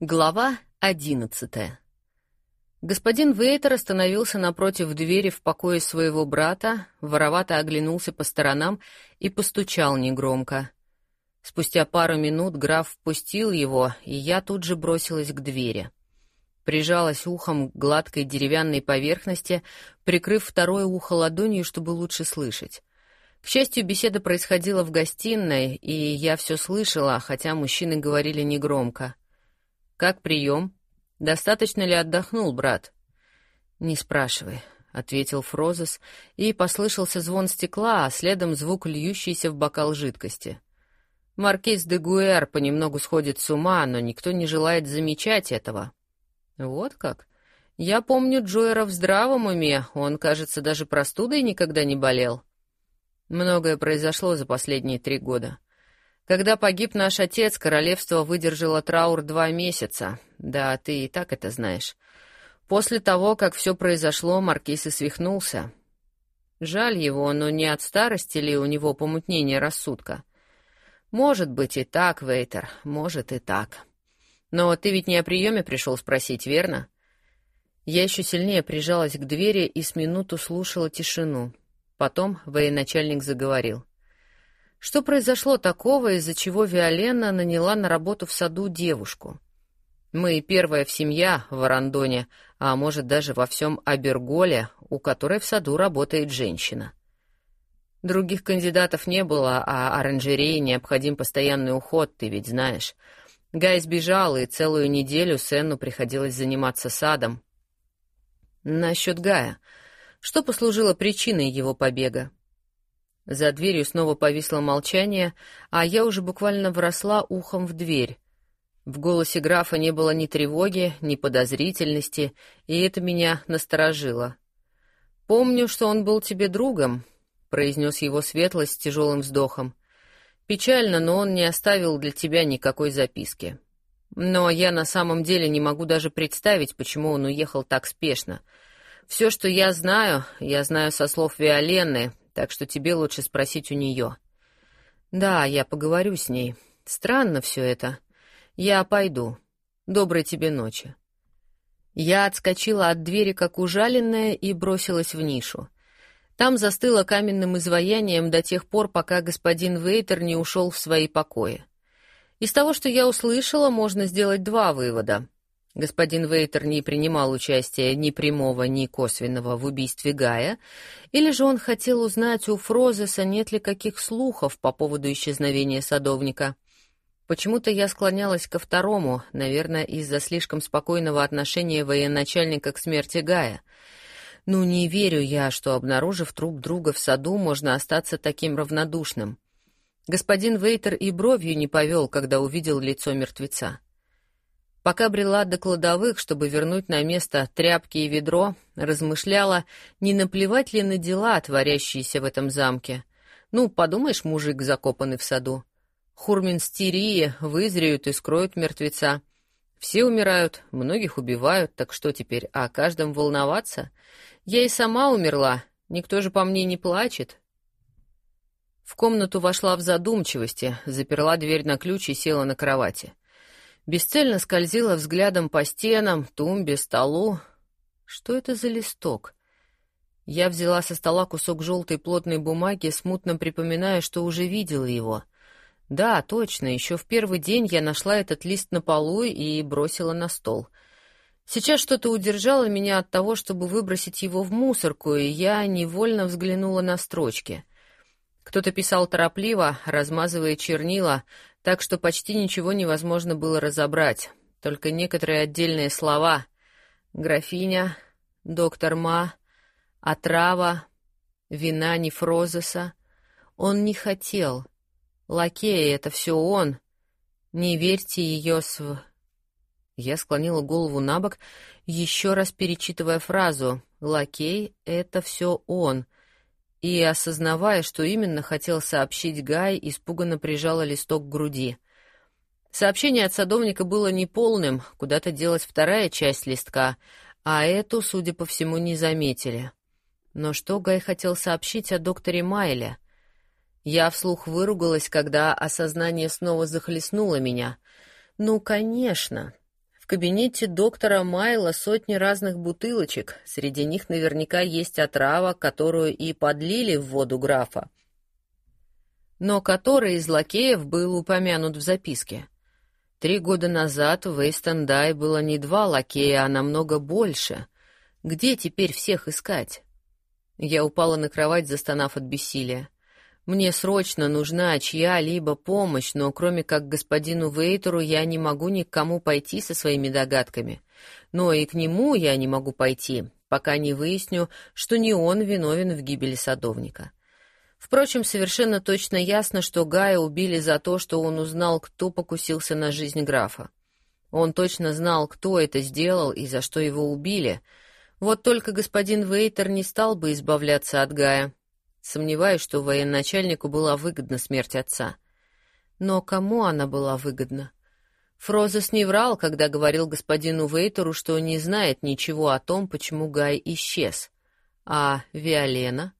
Глава одиннадцатая. Господин Вейтер остановился напротив двери в покое своего брата, воровато оглянулся по сторонам и постучал негромко. Спустя пару минут граф впустил его, и я тут же бросилась к двери. Прижалась ухом к гладкой деревянной поверхности, прикрыв второе ухо ладонью, чтобы лучше слышать. К счастью, беседа происходила в гостиной, и я все слышала, хотя мужчины говорили негромко — «Как прием? Достаточно ли отдохнул, брат?» «Не спрашивай», — ответил Фрозес, и послышался звон стекла, а следом звук льющийся в бокал жидкости. Маркиз де Гуэр понемногу сходит с ума, но никто не желает замечать этого. «Вот как?» Я помню Джойера в здравом уме, он, кажется, даже простудой никогда не болел. Многое произошло за последние три года. Когда погиб наш отец, королевство выдержало траур два месяца. Да, ты и так это знаешь. После того, как все произошло, маркиз и свихнулся. Жаль его, но не от старости ли у него помутнение рассудка? Может быть и так, Вейтер, может и так. Но ты ведь не о приеме пришел спросить, верно? Я еще сильнее прижалась к двери и с минуту слушала тишину. Потом военачальник заговорил. — что произошло такого, из-за чего Виолена наняла на работу в саду девушку? Мы первая в семье в Арандоне, а может даже во всем Аберголе, у которой в саду работает женщина. Других кандидатов не было, а оранжерее необходим постоянный уход, ты ведь знаешь. Гай сбежал, и целую неделю Сенну приходилось заниматься садом. Насчет Гая. Что послужило причиной его побега? За дверью снова повисло молчание, а я уже буквально вросла ухом в дверь. В голосе графа не было ни тревоги, ни подозрительности, и это меня насторожило. «Помню, что он был тебе другом», — произнес его светлость с тяжелым вздохом. «Печально, но он не оставил для тебя никакой записки. Но я на самом деле не могу даже представить, почему он уехал так спешно. Все, что я знаю, я знаю со слов Виоленны, так что тебе лучше спросить у нее. Да, я поговорю с ней. Странно все это. Я пойду. Доброй тебе ночи. Я отскочила от двери, как ужаленная, и бросилась в нишу. Там застыла каменным изваянием до тех пор, пока господин Вейтер не ушел в свои покои. Из того, что я услышала, можно сделать два вывода. Господин Вейтер не принимал участия ни прямого, ни косвенного в убийстве Гая, или же он хотел узнать у Фрозеса, нет ли каких слухов по поводу исчезновения садовника. Почему-то я склонялась ко второму, наверное, из-за слишком спокойного отношения военачальника к смерти Гая. Ну, не верю я, что, обнаружив труп друга в саду, можно остаться таким равнодушным. Господин Вейтер и бровью не повел, когда увидел лицо мертвеца. Пока брела до кладовых, чтобы вернуть на место тряпки и ведро, размышляла, не наплевать ли на дела, творящиеся в этом замке. Ну, подумаешь, мужик, закопанный в саду. Хурминстерии вызреют и скроют мертвеца. Все умирают, многих убивают, так что теперь, о каждом волноваться? Я и сама умерла, никто же по мне не плачет. В комнату вошла в задумчивости, заперла дверь на ключ и села на кровати. — Бесцельно скользила взглядом по стенам, тумбе, столу. Что это за листок? Я взяла со стола кусок желтой плотной бумаги, смутно припоминая, что уже видела его. Да, точно, еще в первый день я нашла этот лист на полу и бросила на стол. Сейчас что-то удержало меня от того, чтобы выбросить его в мусорку, и я невольно взглянула на строчки. Кто-то писал торопливо, размазывая чернила, так что почти ничего невозможно было разобрать, только некоторые отдельные слова. Графиня, доктор Ма, отрава, вина нефрозиса. Он не хотел. Лакея — это все он. Не верьте ее св... Я склонила голову на бок, еще раз перечитывая фразу «Лакей — это все он», и, осознавая, что именно хотел сообщить Гай, испуганно прижала листок к груди. Сообщение от садовника было неполным, куда-то делась вторая часть листка, а эту, судя по всему, не заметили. Но что Гай хотел сообщить о докторе Майле? Я вслух выругалась, когда осознание снова захлестнуло меня. Ну, конечно. В кабинете доктора Майла сотни разных бутылочек. Среди них наверняка есть отрава, которую и подлили в воду графа. Но который из лакеев был упомянут в записке? Три года назад в Эйстендай было не два лакея, а намного больше. Где теперь всех искать? Я упала на кровать, застонав от бессилия. Мне срочно нужна чья-либо помощь, но кроме как господину Вейтеру я не могу ни к кому пойти со своими догадками. Но и к нему я не могу пойти, пока не выясню, что не он виновен в гибели садовника. Впрочем, совершенно точно ясно, что Гая убили за то, что он узнал, кто покусился на жизнь графа. Он точно знал, кто это сделал и за что его убили. Вот только господин Вейтер не стал бы избавляться от Гая, Сомневаюсь, что военачальнику была выгодна смерть отца. Но кому она была выгодна? Фрозес не врал, когда говорил господину Вейтеру, что не знает ничего о том, почему Гай исчез. А Виолена?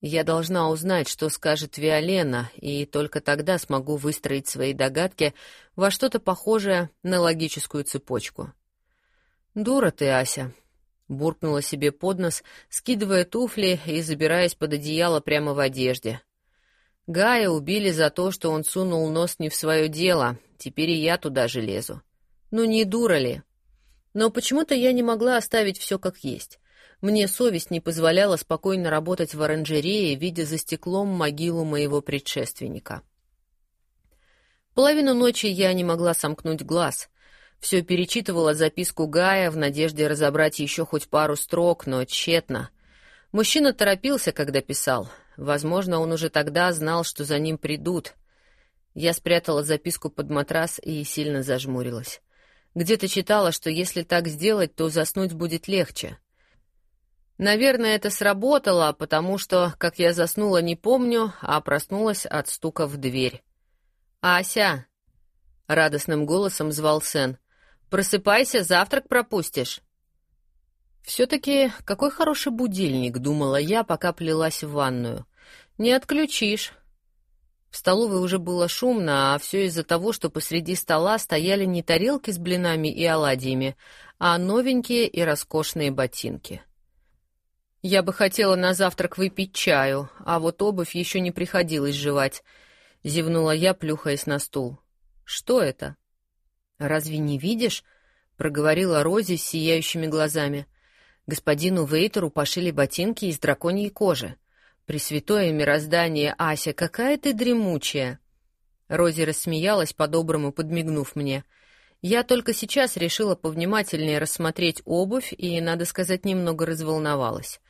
Я должна узнать, что скажет Виолена, и только тогда смогу выстроить свои догадки во что-то похожее на логическую цепочку. «Дура ты, Ася», буркнула себе под нос, скидывая туфли и забираясь под одеяло прямо в одежде. Гая убили за то, что он сунул нос не в свое дело, теперь и я туда же лезу. Ну не дура ли? Но почему-то я не могла оставить все как есть. Мне совесть не позволяла спокойно работать в оранжерее, видя за стеклом могилу моего предшественника. Половину ночи я не могла сомкнуть глаз — все перечитывала записку Гая в надежде разобрать еще хоть пару строк, но тщетно. Мужчина торопился, когда писал. Возможно, он уже тогда знал, что за ним придут. Я спрятала записку под матрас и сильно зажмурилась. Где-то читала, что если так сделать, то заснуть будет легче. Наверное, это сработало, потому что, как я заснула, не помню, а проснулась от стука в дверь. «Ася!» — радостным голосом звал Сен. Просыпайся, завтрак пропустишь. Все-таки какой хороший будильник, думала я, пока плелась в ванную. Не отключишь. В столовой уже было шумно, а все из-за того, что посреди стола стояли не тарелки с блинами и оладьями, а новенькие и роскошные ботинки. Я бы хотела на завтрак выпить чаю, а вот обувь еще не приходилось жевать, зевнула я, плюхаясь на стул. Что это? «Разве не видишь?» — проговорила Рози с сияющими глазами. «Господину Вейтеру пошили ботинки из драконьей кожи. Пресвятое мироздание, Ася, какая ты дремучая!» Рози рассмеялась, по-доброму подмигнув мне. Я только сейчас решила повнимательнее рассмотреть обувь и, надо сказать, немного разволновалась.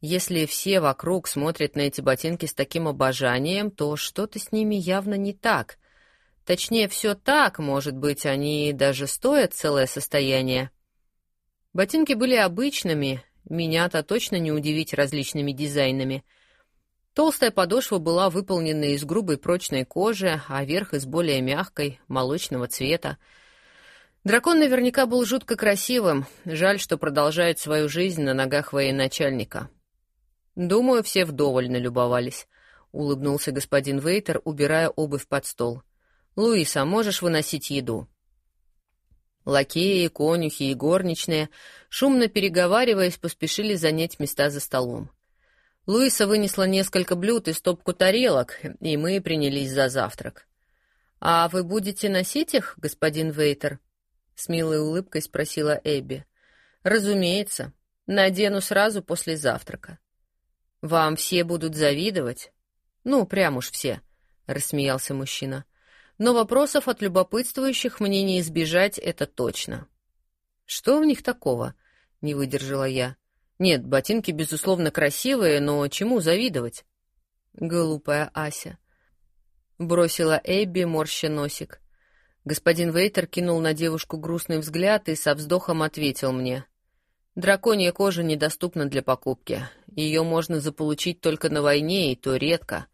Если все вокруг смотрят на эти ботинки с таким обожанием, то что-то с ними явно не так — Точнее, все так, может быть, они даже стоят целое состояние. Ботинки были обычными, меня-то точно не удивить различными дизайнами. Толстая подошва была выполнена из грубой прочной кожи, а верх из более мягкой, молочного цвета. Дракон наверняка был жутко красивым, жаль, что продолжает свою жизнь на ногах военачальника. Думаю, все вдоволь налюбовались, — улыбнулся господин Вейтер, убирая обувь под стол. — «Луиса, можешь выносить еду?» Лакеи, конюхи и горничные, шумно переговариваясь, поспешили занять места за столом. Луиса вынесла несколько блюд и стопку тарелок, и мы принялись за завтрак. «А вы будете носить их, господин Вейтер?» — с милой улыбкой спросила Эбби. «Разумеется. Надену сразу после завтрака». «Вам все будут завидовать?» «Ну, прям уж все», — рассмеялся мужчина но вопросов от любопытствующих мне не избежать, это точно. Что в них такого? Не выдержала я. Нет, ботинки безусловно красивые, но чему завидовать? Глупая Ася. Бросила Эбби, морща носик. Господин Вейтер кинул на девушку грустный взгляд и со вздохом ответил мне. Драконья кожа недоступна для покупки. Ее можно заполучить только на войне, и то редко.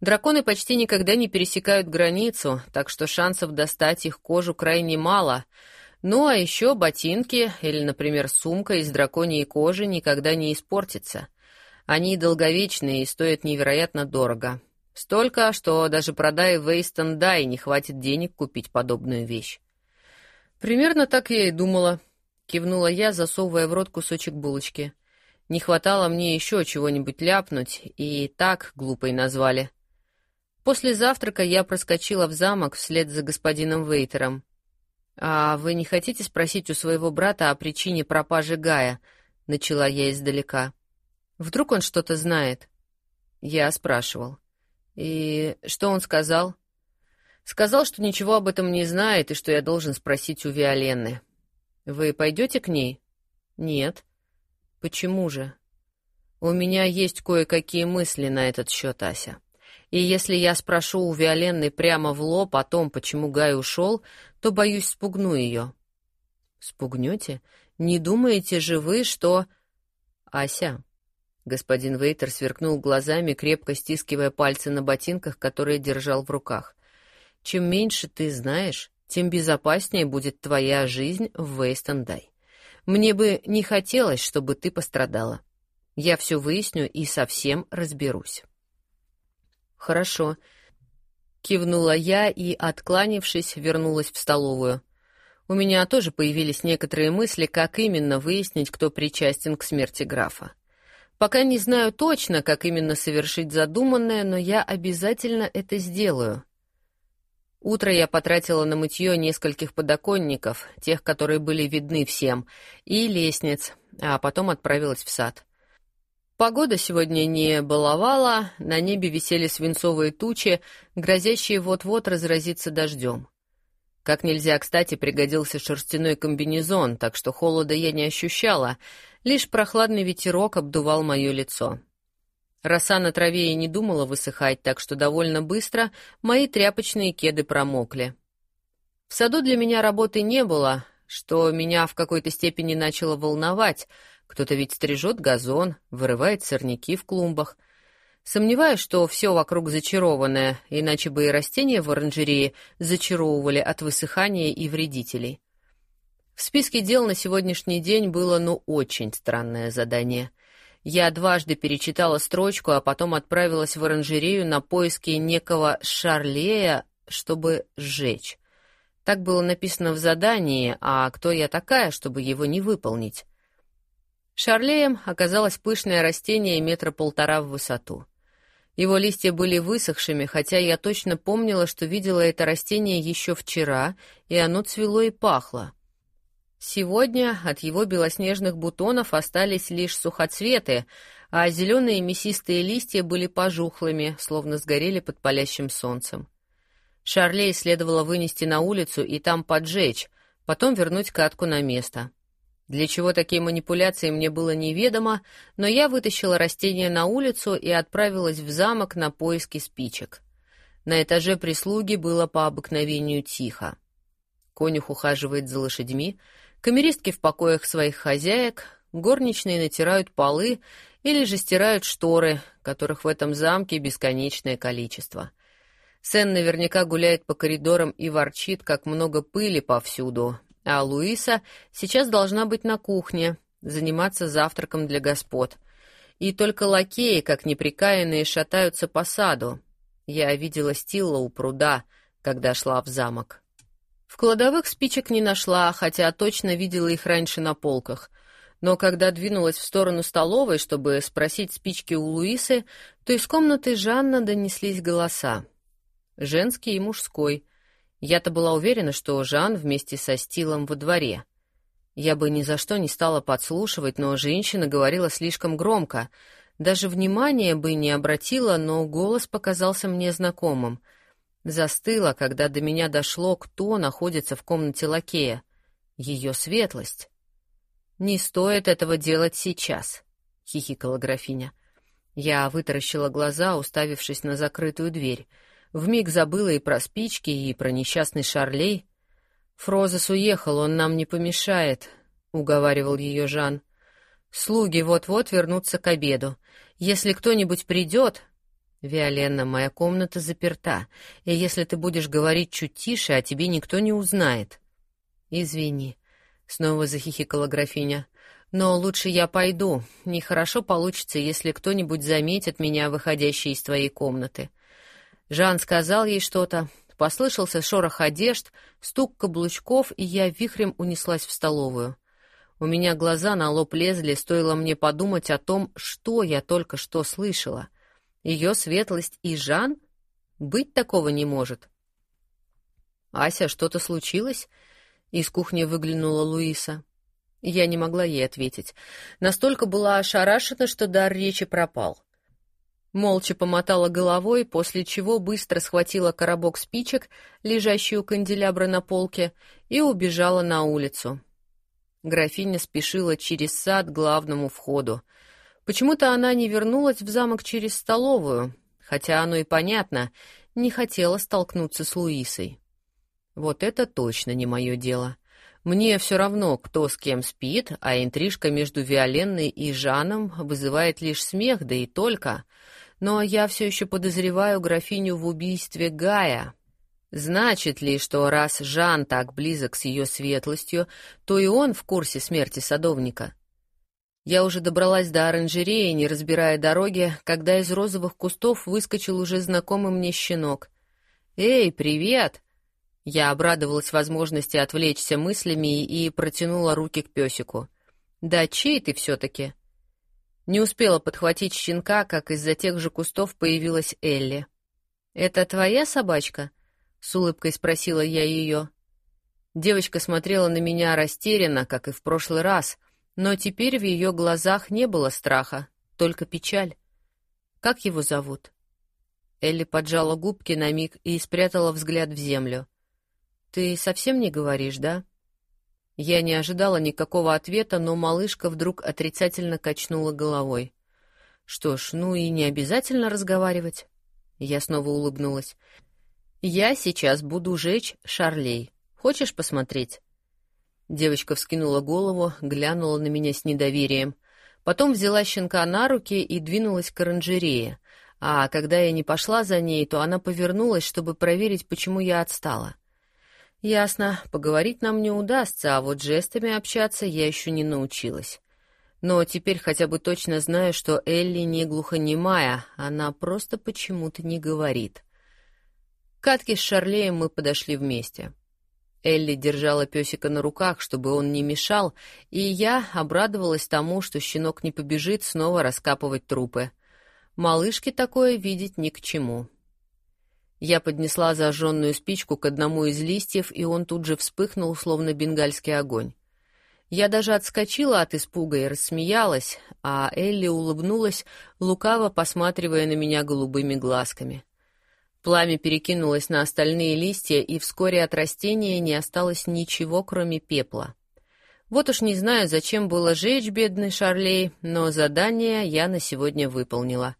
Драконы почти никогда не пересекают границу, так что шансов достать их кожу крайне мало. Ну а еще ботинки или, например, сумка из драконьей кожи никогда не испортится. Они долговечные и стоят невероятно дорого. Столько, что даже продая Вейстон Дай не хватит денег купить подобную вещь. Примерно так я и думала, кивнула я, засовывая в рот кусочек булочки. Не хватало мне еще чего-нибудь ляпнуть, и так глупой назвали. После завтрака я проскочила в замок вслед за господином Вейтером. «А вы не хотите спросить у своего брата о причине пропажи Гая?» — начала я издалека. «Вдруг он что-то знает?» Я спрашивал. «И что он сказал?» «Сказал, что ничего об этом не знает и что я должен спросить у Виоленны». «Вы пойдете к ней?» «Нет». «Почему же?» «У меня есть кое-какие мысли на этот счет, Ася. И если я спрошу у Виоленны прямо в лоб о том, почему Гай ушел, то, боюсь, спугну ее». «Спугнете? Не думаете же вы, что...» «Ася...» Господин Вейтер сверкнул глазами, крепко стискивая пальцы на ботинках, которые держал в руках. «Чем меньше ты знаешь, тем безопаснее будет твоя жизнь в Вейстендай. Мне бы не хотелось, чтобы ты пострадала. Я все выясню и совсем разберусь». «Хорошо», — кивнула я и, откланившись, вернулась в столовую. У меня тоже появились некоторые мысли, как именно выяснить, кто причастен к смерти графа. Пока не знаю точно, как именно совершить задуманное, но я обязательно это сделаю. Утро я потратила на мытье нескольких подоконников, тех, которые были видны всем, и лестниц, а потом отправилась в сад. Погода сегодня не баловала, на небе висели свинцовые тучи, грозящие вот-вот разразиться дождем. Как нельзя кстати пригодился шерстяной комбинезон, так что холода я не ощущала, лишь прохладный ветерок обдувал мое лицо. Роса на траве и не думала высыхать, так что довольно быстро мои тряпочные кеды промокли. В саду для меня работы не было, что меня в какой-то степени начало волновать — кто-то ведь стрижет газон, вырывает сорняки в клумбах. Сомневаюсь, что все вокруг зачарованное, иначе бы и растения в оранжерее зачаровывали от высыхания и вредителей. В списке дел на сегодняшний день было, ну, очень странное задание. Я дважды перечитала строчку, а потом отправилась в оранжерею на поиски некого Шарлея, чтобы сжечь. Так было написано в задании, а кто я такая, чтобы его не выполнить? Шарлеем оказалось пышное растение метра полтора в высоту. Его листья были высохшими, хотя я точно помнила, что видела это растение еще вчера, и оно цвело и пахло. Сегодня от его белоснежных бутонов остались лишь сухоцветы, а зеленые мясистые листья были пожухлыми, словно сгорели под палящим солнцем. Шарлей следовало вынести на улицу и там поджечь, потом вернуть катку на место. Для чего такие манипуляции мне было неведомо, но я вытащила растение на улицу и отправилась в замок на поиски спичек. На этаже прислуги было по обыкновению тихо. Конюх ухаживает за лошадьми, камеристки в покоях своих хозяек, горничные натирают полы или же стирают шторы, которых в этом замке бесконечное количество. Сен наверняка гуляет по коридорам и ворчит, как много пыли повсюду, а Луиса сейчас должна быть на кухне, заниматься завтраком для господ. И только лакеи, как неприкаянные, шатаются по саду. Я видела Стилла у пруда, когда шла в замок. В кладовых спичек не нашла, хотя точно видела их раньше на полках. Но когда двинулась в сторону столовой, чтобы спросить спички у Луисы, то из комнаты Жанна донеслись голоса. Женский и мужской — я-то была уверена, что Жан вместе со Стилом во дворе. Я бы ни за что не стала подслушивать, но женщина говорила слишком громко. Даже внимания бы не обратила, но голос показался мне знакомым. Застыла, когда до меня дошло, кто находится в комнате лакея. Ее светлость. «Не стоит этого делать сейчас», — хихикала графиня. Я вытаращила глаза, уставившись на закрытую дверь — Вмиг забыла и про спички, и про несчастный Шарлей. «Фрозес уехал, он нам не помешает», — уговаривал ее Жан. «Слуги вот-вот вернутся к обеду. Если кто-нибудь придет...» «Виоленна, моя комната заперта, и если ты будешь говорить чуть тише, о тебе никто не узнает». «Извини», — снова захихикала графиня. «Но лучше я пойду. Нехорошо получится, если кто-нибудь заметит меня, выходящей из твоей комнаты. Жан сказал ей что-то, послышался шорох одежд, стук каблучков, и я вихрем унеслась в столовую. У меня глаза на лоб лезли, стоило мне подумать о том, что я только что слышала. Ее светлость и Жан? Быть такого не может. «Ася, что-то случилось?» Из кухни выглянула Луиса. Я не могла ей ответить. Настолько была ошарашена, что дар речи пропал. Молча помотала головой, после чего быстро схватила коробок спичек, лежащий у канделябра на полке, и убежала на улицу. Графиня спешила через сад к главному входу. Почему-то она не вернулась в замок через столовую, хотя оно и понятно, не хотела столкнуться с Луисой. Вот это точно не мое дело. Мне все равно, кто с кем спит, а интрижка между Виоленной и Жаном вызывает лишь смех, да и только. Но я все еще подозреваю графиню в убийстве Гая. Значит ли, что раз Жан так близок с ее светлостью, то и он в курсе смерти садовника? Я уже добралась до оранжереи, не разбирая дороги, когда из розовых кустов выскочил уже знакомый мне щенок. «Эй, привет!» Я обрадовалась возможности отвлечься мыслями и протянула руки к песику. «Да чей ты все-таки?» Не успела подхватить щенка, как из-за тех же кустов появилась Элли. «Это твоя собачка?» — с улыбкой спросила я ее. Девочка смотрела на меня растерянно, как и в прошлый раз, но теперь в ее глазах не было страха, только печаль. «Как его зовут?» Элли поджала губки на миг и спрятала взгляд в землю. «Ты совсем не говоришь, да?» Я не ожидала никакого ответа, но малышка вдруг отрицательно качнула головой. «Что ж, ну и не обязательно разговаривать». Я снова улыбнулась. «Я сейчас буду жечь шарлей. Хочешь посмотреть?» Девочка вскинула голову, глянула на меня с недоверием. Потом взяла щенка на руки и двинулась к оранжерее. А когда я не пошла за ней, то она повернулась, чтобы проверить, почему я отстала. Ясно, поговорить нам не удастся, а вот жестами общаться я еще не научилась. Но теперь хотя бы точно знаю, что Элли не глухонемая, она просто почему-то не говорит. К катке с Шарлеем мы подошли вместе. Элли держала песика на руках, чтобы он не мешал, и я обрадовалась тому, что щенок не побежит снова раскапывать трупы. Малышке такое видеть ни к чему. Я поднесла зажженную спичку к одному из листьев, и он тут же вспыхнул, словно бенгальский огонь. Я даже отскочила от испуга и рассмеялась, а Элли улыбнулась, лукаво посматривая на меня голубыми глазками. Пламя перекинулось на остальные листья, и вскоре от растения не осталось ничего, кроме пепла. Вот уж не знаю, зачем было жечь бедный Шарлей, но задание я на сегодня выполнила —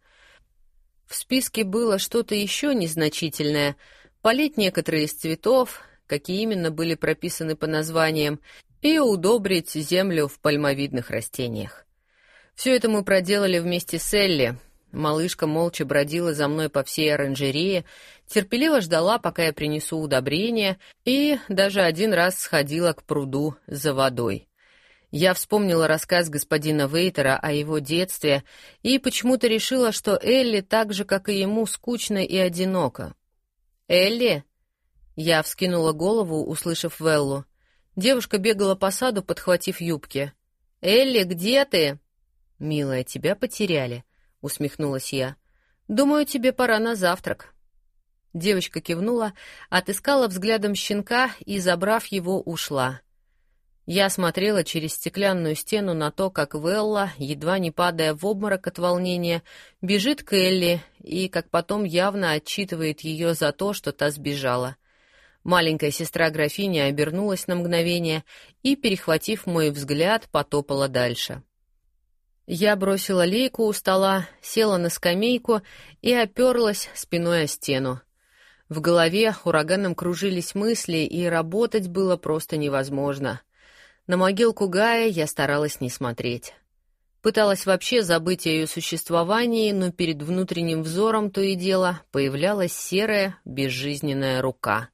в списке было что-то еще незначительное, полить некоторые из цветов, какие именно были прописаны по названиям, и удобрить землю в пальмовидных растениях. Все это мы проделали вместе с Элли. Малышка молча бродила за мной по всей оранжерее, терпеливо ждала, пока я принесу удобрения, и даже один раз сходила к пруду за водой. Я вспомнила рассказ господина Вейтера о его детстве и почему-то решила, что Элли так же, как и ему, скучно и одиноко. «Элли?» Я вскинула голову, услышав Веллу. Девушка бегала по саду, подхватив юбки. «Элли, где ты?» «Милая, тебя потеряли», — усмехнулась я. «Думаю, тебе пора на завтрак». Девочка кивнула, отыскала взглядом щенка и, забрав его, ушла. Я смотрела через стеклянную стену на то, как Велла, едва не падая в обморок от волнения, бежит к Элли и, как потом явно отчитывает ее за то, что та сбежала. Маленькая сестра графиня обернулась на мгновение и, перехватив мой взгляд, потопала дальше. Я бросила лейку у стола, села на скамейку и оперлась спиной о стену. В голове ураганом кружились мысли, и работать было просто невозможно — на могилку Гая я старалась не смотреть. Пыталась вообще забыть о ее существовании, но перед внутренним взором то и дело появлялась серая, безжизненная рука.